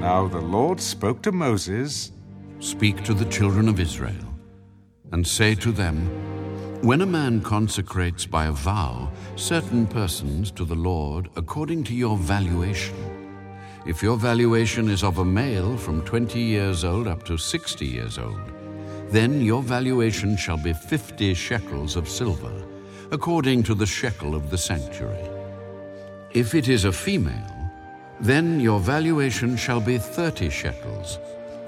Now the Lord spoke to Moses Speak to the children of Israel, and say to them, When a man consecrates by a vow certain persons to the Lord according to your valuation, if your valuation is of a male from 20 years old up to 60 years old, then your valuation shall be 50 shekels of silver, according to the shekel of the sanctuary. If it is a female, then your valuation shall be 30 shekels.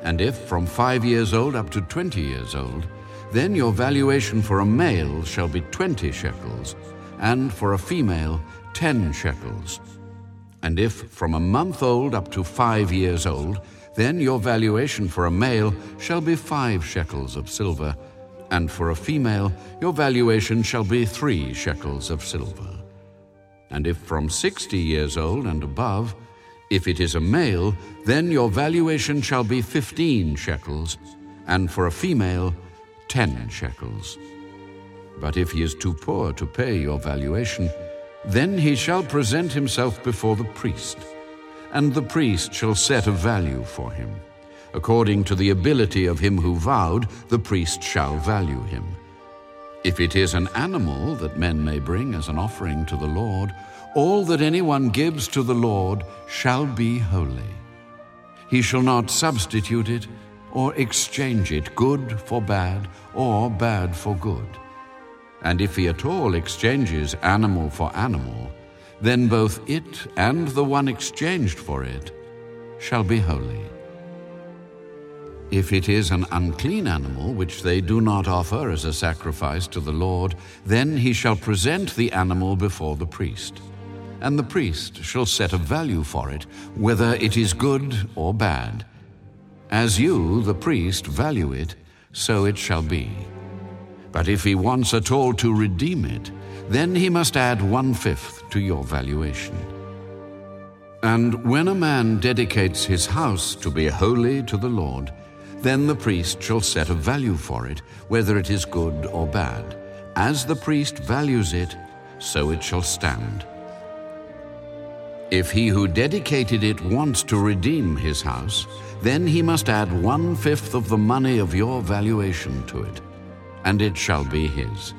And if from five years old up to 20 years old, then your valuation for a male shall be 20 shekels, and for a female, 10 shekels. And if from a month old up to five years old, then your valuation for a male shall be five shekels of silver, and for a female, your valuation shall be three shekels of silver. And if from sixty years old and above, if it is a male, then your valuation shall be fifteen shekels, and for a female, ten shekels. But if he is too poor to pay your valuation, then he shall present himself before the priest, and the priest shall set a value for him. According to the ability of him who vowed, the priest shall value him. If it is an animal that men may bring as an offering to the Lord, all that anyone gives to the Lord shall be holy. He shall not substitute it or exchange it, good for bad or bad for good. And if he at all exchanges animal for animal, then both it and the one exchanged for it shall be holy. If it is an unclean animal which they do not offer as a sacrifice to the Lord, then he shall present the animal before the priest. And the priest shall set a value for it, whether it is good or bad. As you, the priest, value it, so it shall be. But if he wants at all to redeem it, then he must add one fifth to your valuation. And when a man dedicates his house to be holy to the Lord, then the priest shall set a value for it, whether it is good or bad. As the priest values it, so it shall stand. If he who dedicated it wants to redeem his house, then he must add one fifth of the money of your valuation to it, and it shall be his.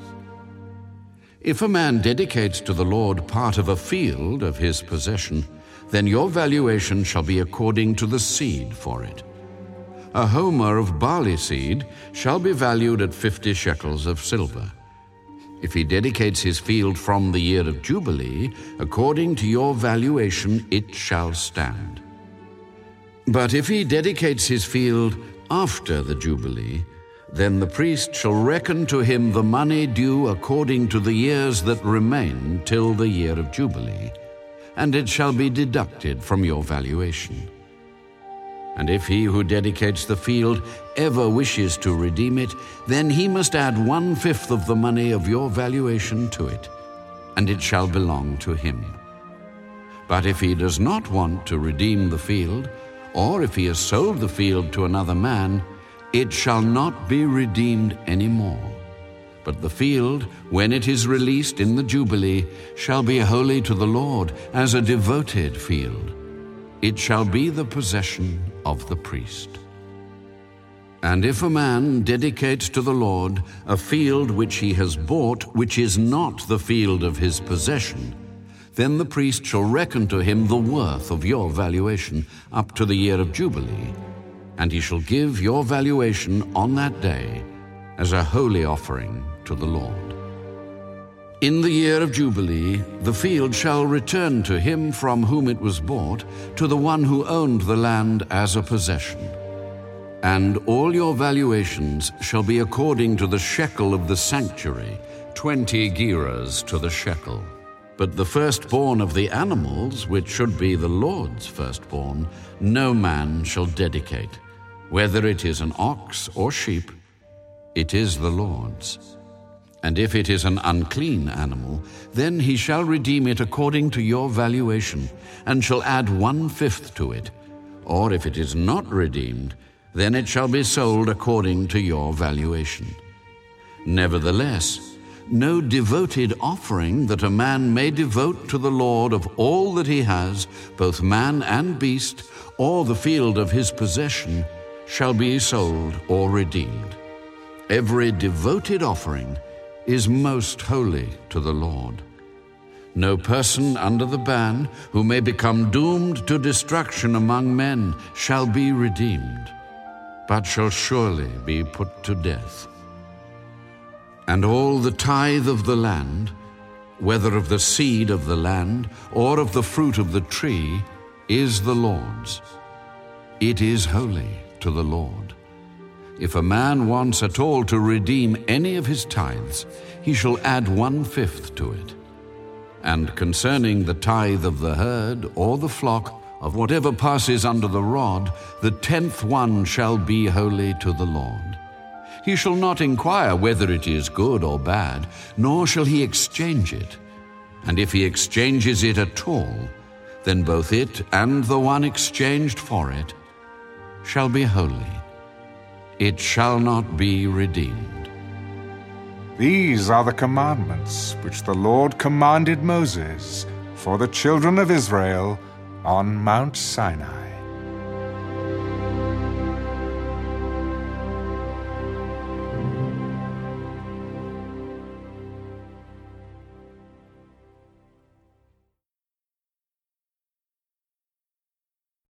If a man dedicates to the Lord part of a field of his possession, then your valuation shall be according to the seed for it. A homer of barley seed shall be valued at fifty shekels of silver. If he dedicates his field from the year of Jubilee, according to your valuation it shall stand. But if he dedicates his field after the Jubilee, then the priest shall reckon to him the money due according to the years that remain till the year of Jubilee, and it shall be deducted from your valuation. And if he who dedicates the field ever wishes to redeem it, then he must add one fifth of the money of your valuation to it, and it shall belong to him. But if he does not want to redeem the field, or if he has sold the field to another man, it shall not be redeemed any more. But the field, when it is released in the Jubilee, shall be holy to the Lord as a devoted field it shall be the possession of the priest. And if a man dedicates to the Lord a field which he has bought, which is not the field of his possession, then the priest shall reckon to him the worth of your valuation up to the year of Jubilee, and he shall give your valuation on that day as a holy offering to the Lord. In the year of Jubilee, the field shall return to him from whom it was bought, to the one who owned the land as a possession. And all your valuations shall be according to the shekel of the sanctuary, twenty gerahs to the shekel. But the firstborn of the animals, which should be the Lord's firstborn, no man shall dedicate. Whether it is an ox or sheep, it is the Lord's. And if it is an unclean animal, then he shall redeem it according to your valuation, and shall add one fifth to it. Or if it is not redeemed, then it shall be sold according to your valuation. Nevertheless, no devoted offering that a man may devote to the Lord of all that he has, both man and beast, or the field of his possession, shall be sold or redeemed. Every devoted offering is most holy to the Lord. No person under the ban who may become doomed to destruction among men shall be redeemed, but shall surely be put to death. And all the tithe of the land, whether of the seed of the land or of the fruit of the tree, is the Lord's. It is holy to the Lord. If a man wants at all to redeem any of his tithes, he shall add one fifth to it. And concerning the tithe of the herd or the flock, of whatever passes under the rod, the tenth one shall be holy to the Lord. He shall not inquire whether it is good or bad, nor shall he exchange it. And if he exchanges it at all, then both it and the one exchanged for it shall be holy. It shall not be redeemed. These are the commandments which the Lord commanded Moses for the children of Israel on Mount Sinai.